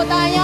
大答